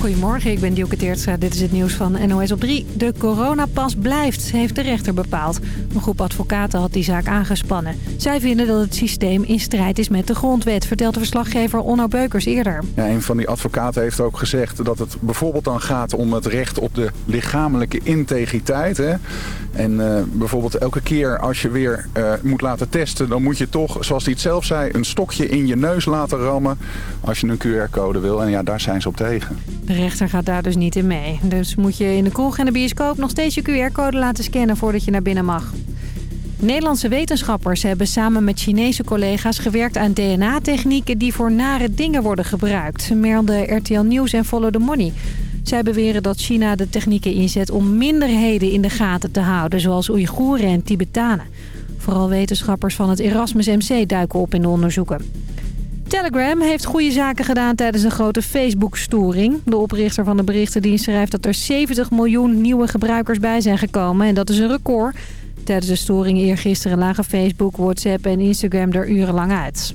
Goedemorgen, ik ben Dielke Teertstra. Dit is het nieuws van NOS op 3. De coronapas blijft, heeft de rechter bepaald. Een groep advocaten had die zaak aangespannen. Zij vinden dat het systeem in strijd is met de grondwet... vertelt de verslaggever Onno Beukers eerder. Ja, een van die advocaten heeft ook gezegd dat het bijvoorbeeld dan gaat... om het recht op de lichamelijke integriteit. Hè? En uh, bijvoorbeeld elke keer als je weer uh, moet laten testen... dan moet je toch, zoals hij het zelf zei, een stokje in je neus laten rammen... als je een QR-code wil. En ja, daar zijn ze op tegen. De rechter gaat daar dus niet in mee. Dus moet je in de kroeg en de bioscoop nog steeds je QR-code laten scannen voordat je naar binnen mag. Nederlandse wetenschappers hebben samen met Chinese collega's gewerkt aan DNA-technieken die voor nare dingen worden gebruikt, melden RTL Nieuws en Follow the Money. Zij beweren dat China de technieken inzet om minderheden in de gaten te houden, zoals Oeigoeren en Tibetanen. Vooral wetenschappers van het Erasmus MC duiken op in de onderzoeken. Telegram heeft goede zaken gedaan tijdens een grote Facebook-storing. De oprichter van de berichtendienst schrijft dat er 70 miljoen nieuwe gebruikers bij zijn gekomen. En dat is een record. Tijdens de storing eergisteren lagen Facebook, WhatsApp en Instagram er urenlang uit.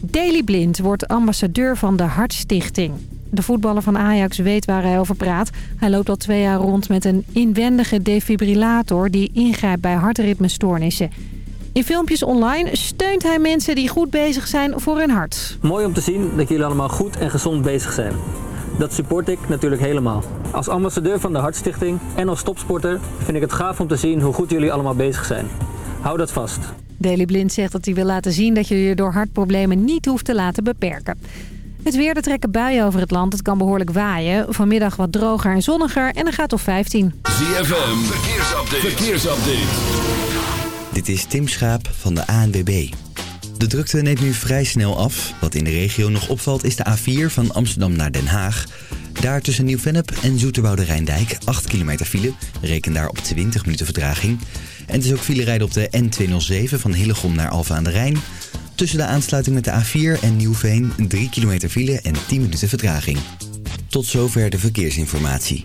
Daily Blind wordt ambassadeur van de Hartstichting. De voetballer van Ajax weet waar hij over praat. Hij loopt al twee jaar rond met een inwendige defibrillator die ingrijpt bij hartritmestoornissen. In filmpjes online steunt hij mensen die goed bezig zijn voor hun hart. Mooi om te zien dat jullie allemaal goed en gezond bezig zijn. Dat support ik natuurlijk helemaal. Als ambassadeur van de Hartstichting en als topsporter vind ik het gaaf om te zien hoe goed jullie allemaal bezig zijn. Hou dat vast. Daily Blind zegt dat hij wil laten zien dat je je door hartproblemen niet hoeft te laten beperken. Het weer, er trekken buien over het land. Het kan behoorlijk waaien. Vanmiddag wat droger en zonniger en dan gaat op 15. ZFM, verkeersupdate. verkeersupdate. Dit is Tim Schaap van de ANWB. De drukte neemt nu vrij snel af. Wat in de regio nog opvalt is de A4 van Amsterdam naar Den Haag. Daar tussen Nieuw-Vennep en Zoeterwoude Rijndijk 8 kilometer file. Reken daar op 20 minuten vertraging. En het is ook file rijden op de N207 van Hillegom naar Alfa aan de Rijn. Tussen de aansluiting met de A4 en Nieuwveen 3 kilometer file en 10 minuten vertraging. Tot zover de verkeersinformatie.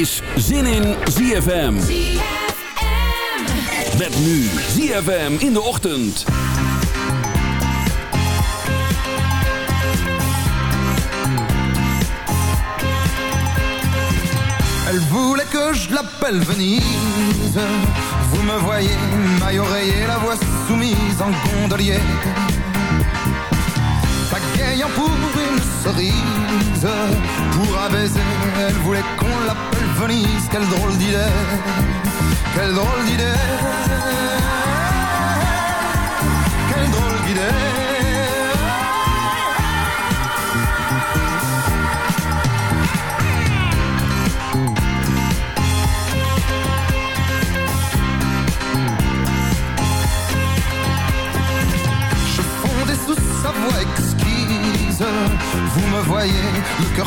is zin in ZFM. Met nu ZFM in de ochtend. Elle voulait que je l'appelle Venise Vous me voyez, maille oreiller, la voix soumise en gondolier Pagayant pour une cerise Pour un baiser, elle voulait qu'on l'appelle Venise Quelle drôle d'idée Quelle drôle d'idée. Quelle drôle d'idée. Je fondais sous sa voix exquise. Vous me voyez, le cœur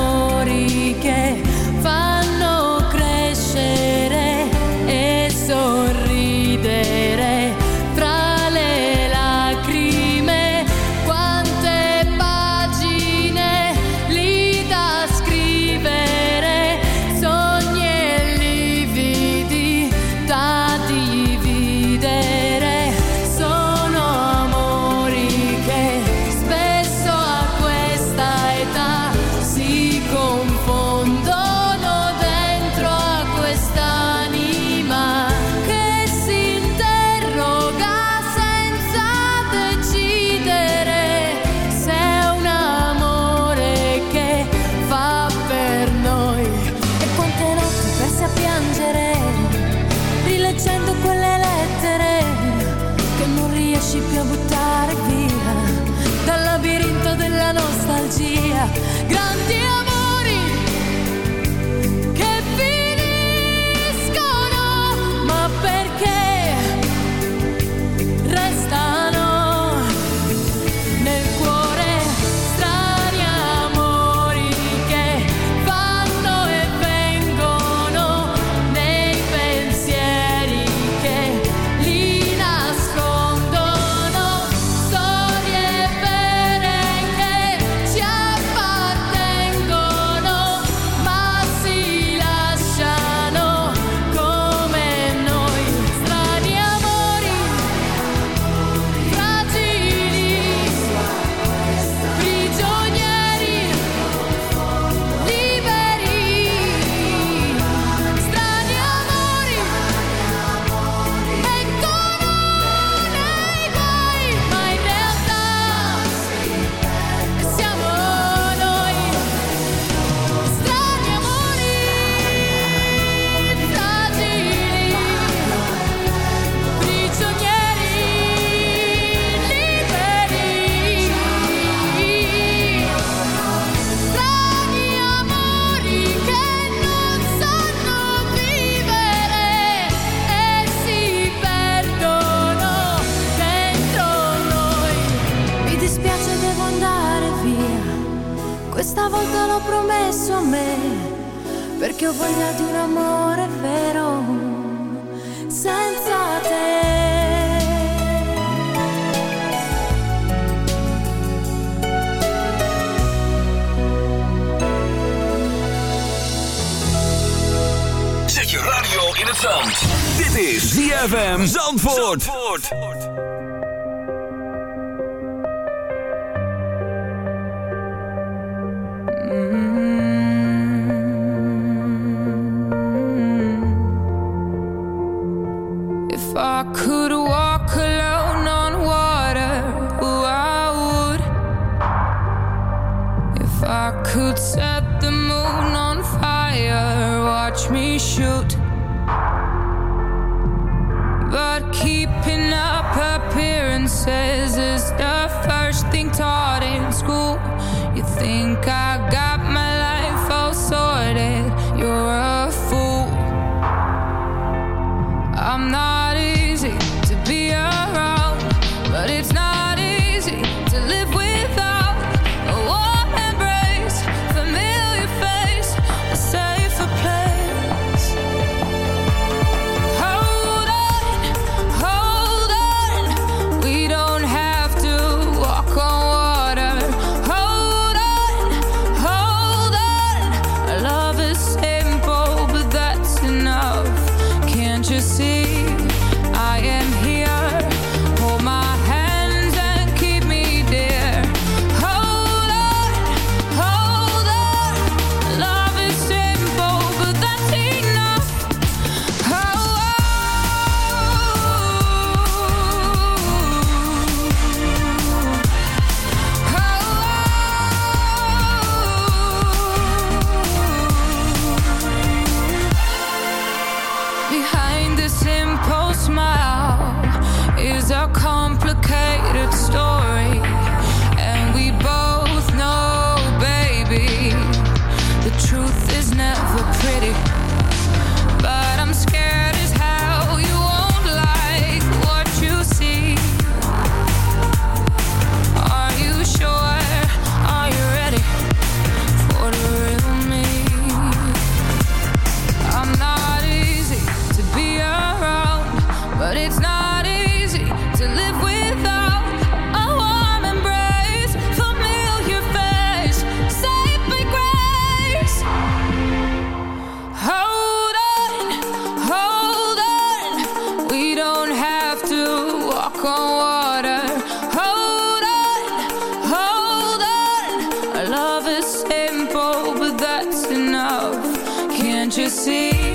Can't you see?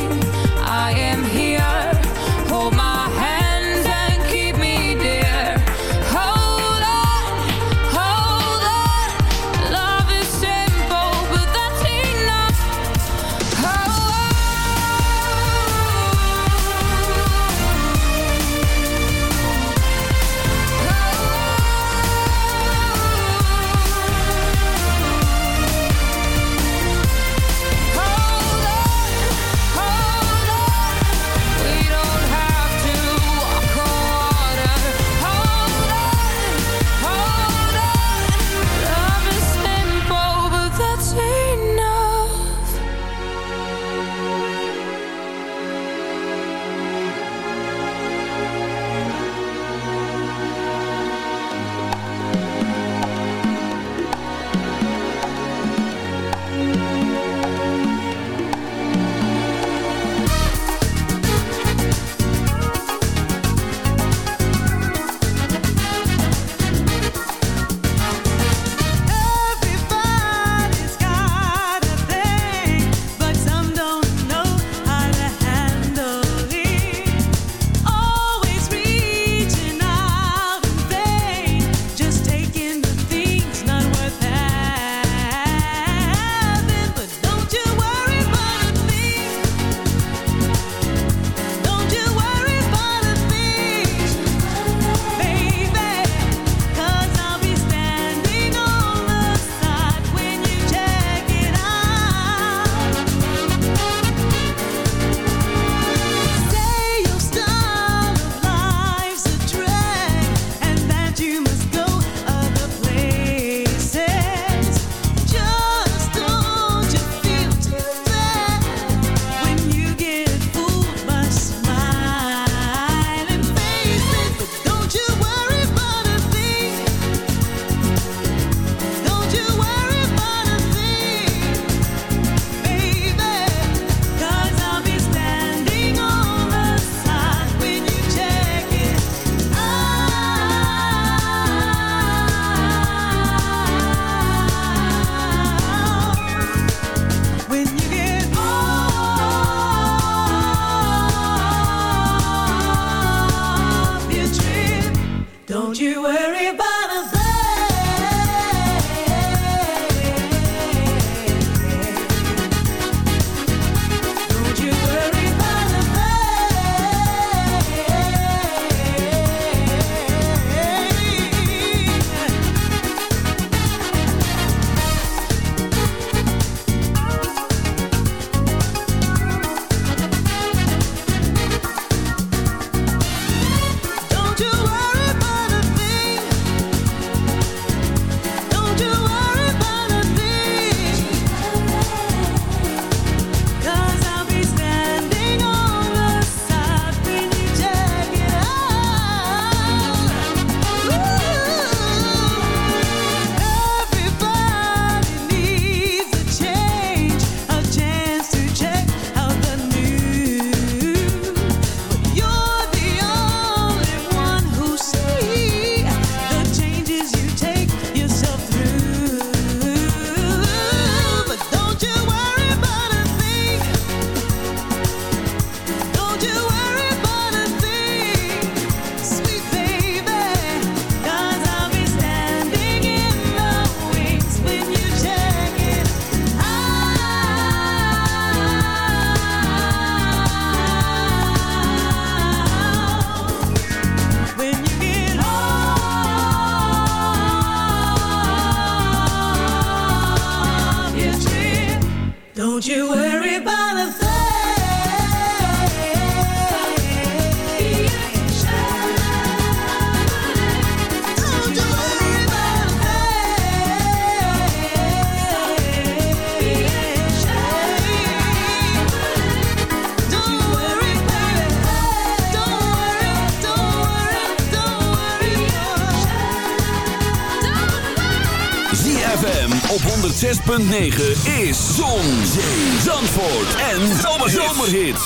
106.9 is Zon, Zandvoort en Zomerhits. Hold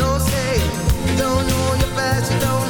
don't say you don't know your past, you don't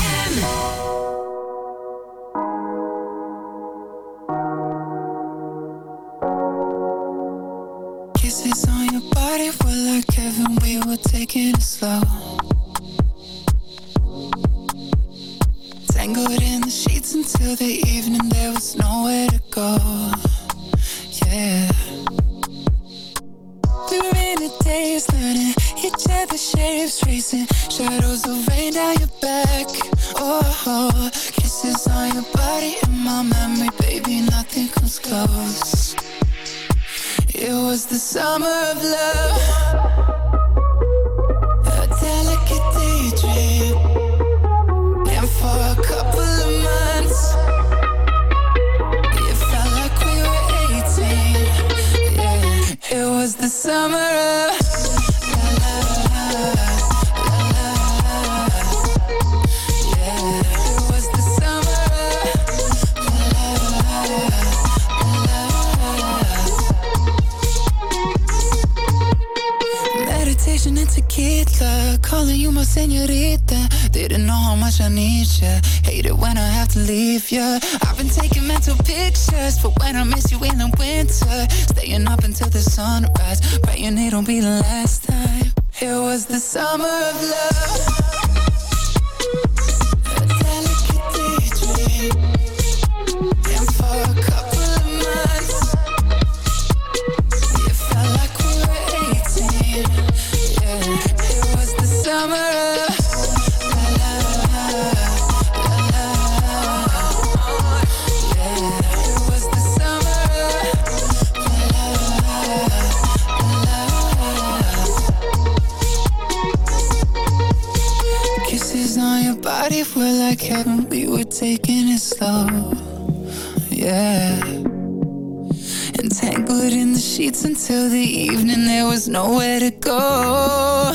I've been taking mental pictures, but when I miss you in the winter, staying up until the sunrise, praying it'll be the last time. It was the summer of love. though, yeah. Entangled in the sheets until the evening, there was nowhere to go.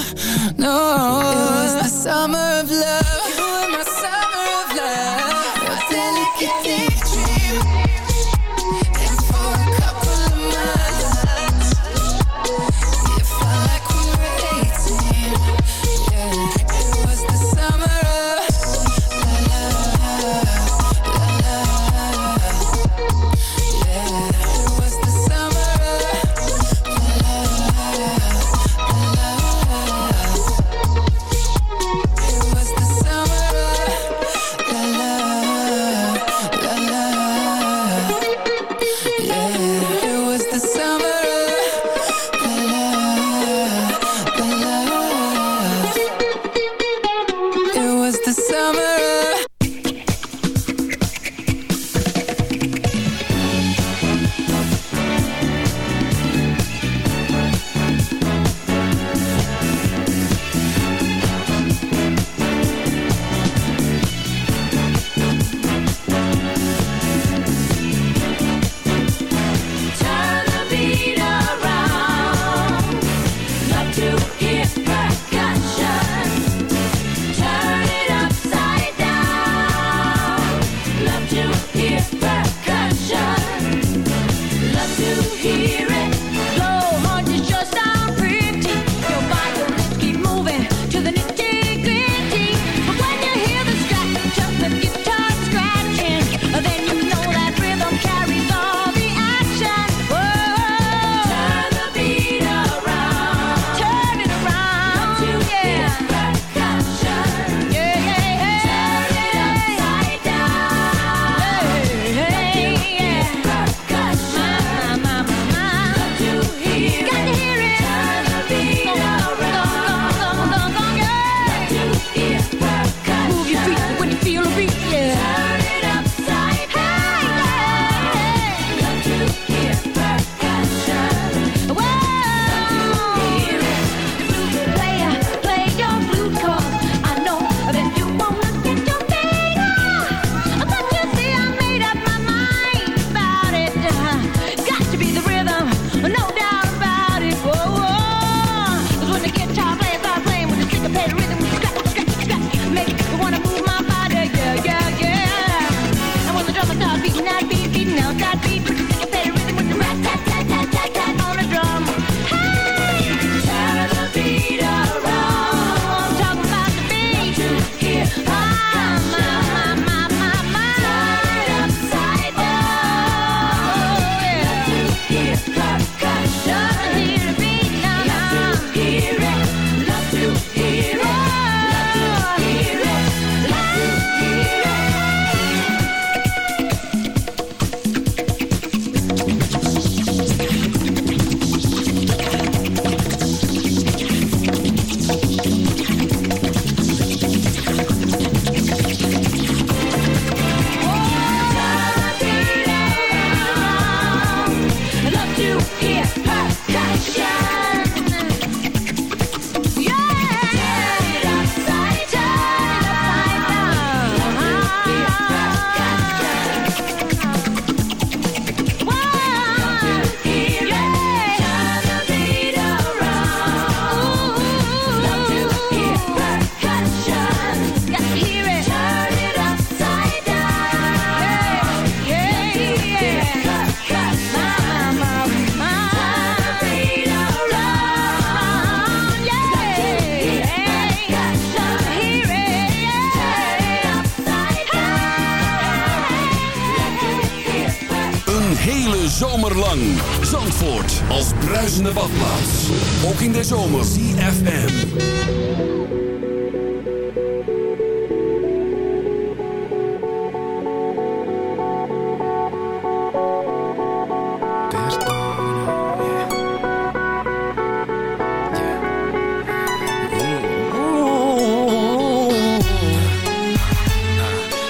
Zomerlang. Zandvoort als bruisende badplaats. Ook in de zomer. CFM.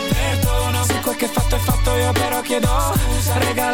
Perdono se quel che fatto fatto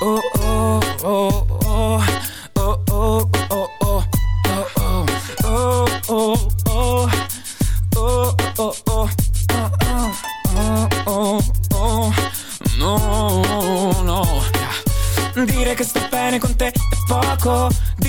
oh, oh, oh.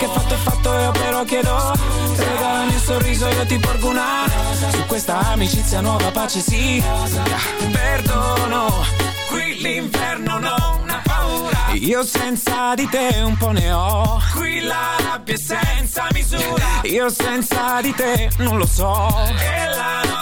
che fatto è fatto io però chiedo Regalami un sorriso io ti porgo una Rosa. Su questa amicizia nuova pace sì Rosa. Perdono Qui l'inferno non ha paura Io senza di te un po' ne ho Qui la rabbia è senza misura Io senza di te non lo so E la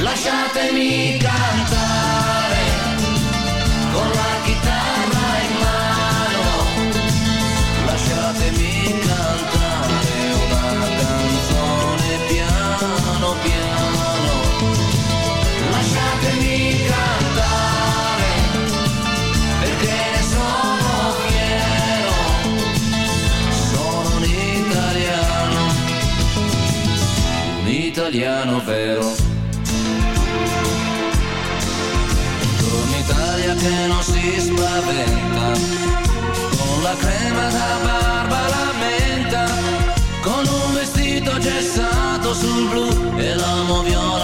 lasciatemi cantare con la chitarra in mano, lasciatemi cantare. Italiano vero. Buongiorno Italia che non si spaventa, con la crema da barba la menta, con un vestito gessato sul blu e l'amo viola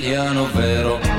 italiano vero.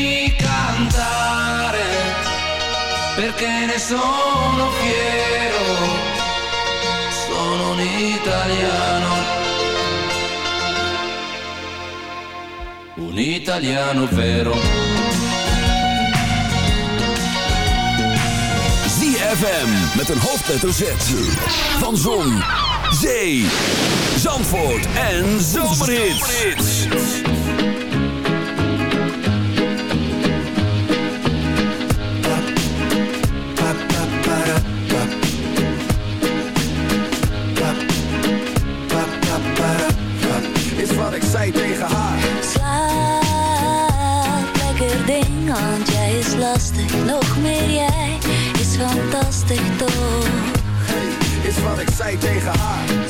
Lasciatemi cantare perché ne sono fiero. Sono un italiano. Un italiano vero. ZFM met een hoofdletter Z. Van Zon, Zee, Zandvoort en Zomerhits. Tegen haar.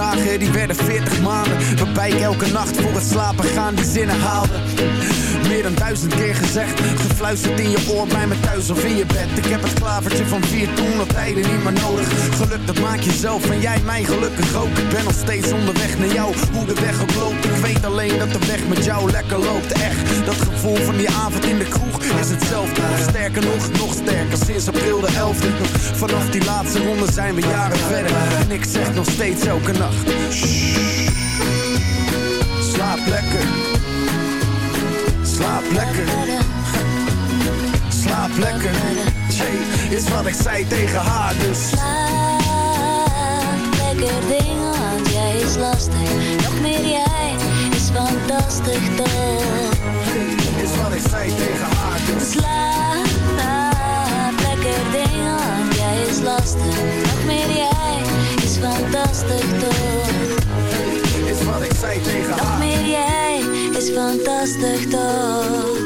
Dagen die werden 40 maanden. Waarbij ik elke nacht voor het slapen gaan die zinnen haalde. Meer dan duizend keer gezegd, gefluisterd in je oor bij me thuis of in je bed. Ik heb het klavertje van vier toen op tijden niet meer nodig. Geluk dat maak je zelf en jij mij gelukkig ook. Ik ben nog steeds onderweg naar jou, hoe de weg ook loopt. Ik weet alleen dat de weg met jou lekker loopt. Echt, dat gevoel van die avond in de kroeg is hetzelfde. Sterker nog, nog sterker, sinds april de 11e. Vanaf die laatste ronde zijn we jaren verder. En ik zeg nog steeds elke nacht. "Shh, Slaap lekker. Slaap lekker. Slaap lekker. Jay, is wat ik zei tegen haar, dus. Lekker ding, want jij is lastig. Nog meer jij is fantastisch toch? Ik zei tegen haar, dus. Slaap, lekker ding, jij is lastig. Nog meer jij is fantastisch toch? Is wat ik zei tegen Nog meer jij is fantastisch toch?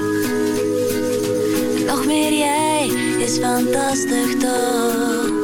Nog meer jij is fantastisch toch?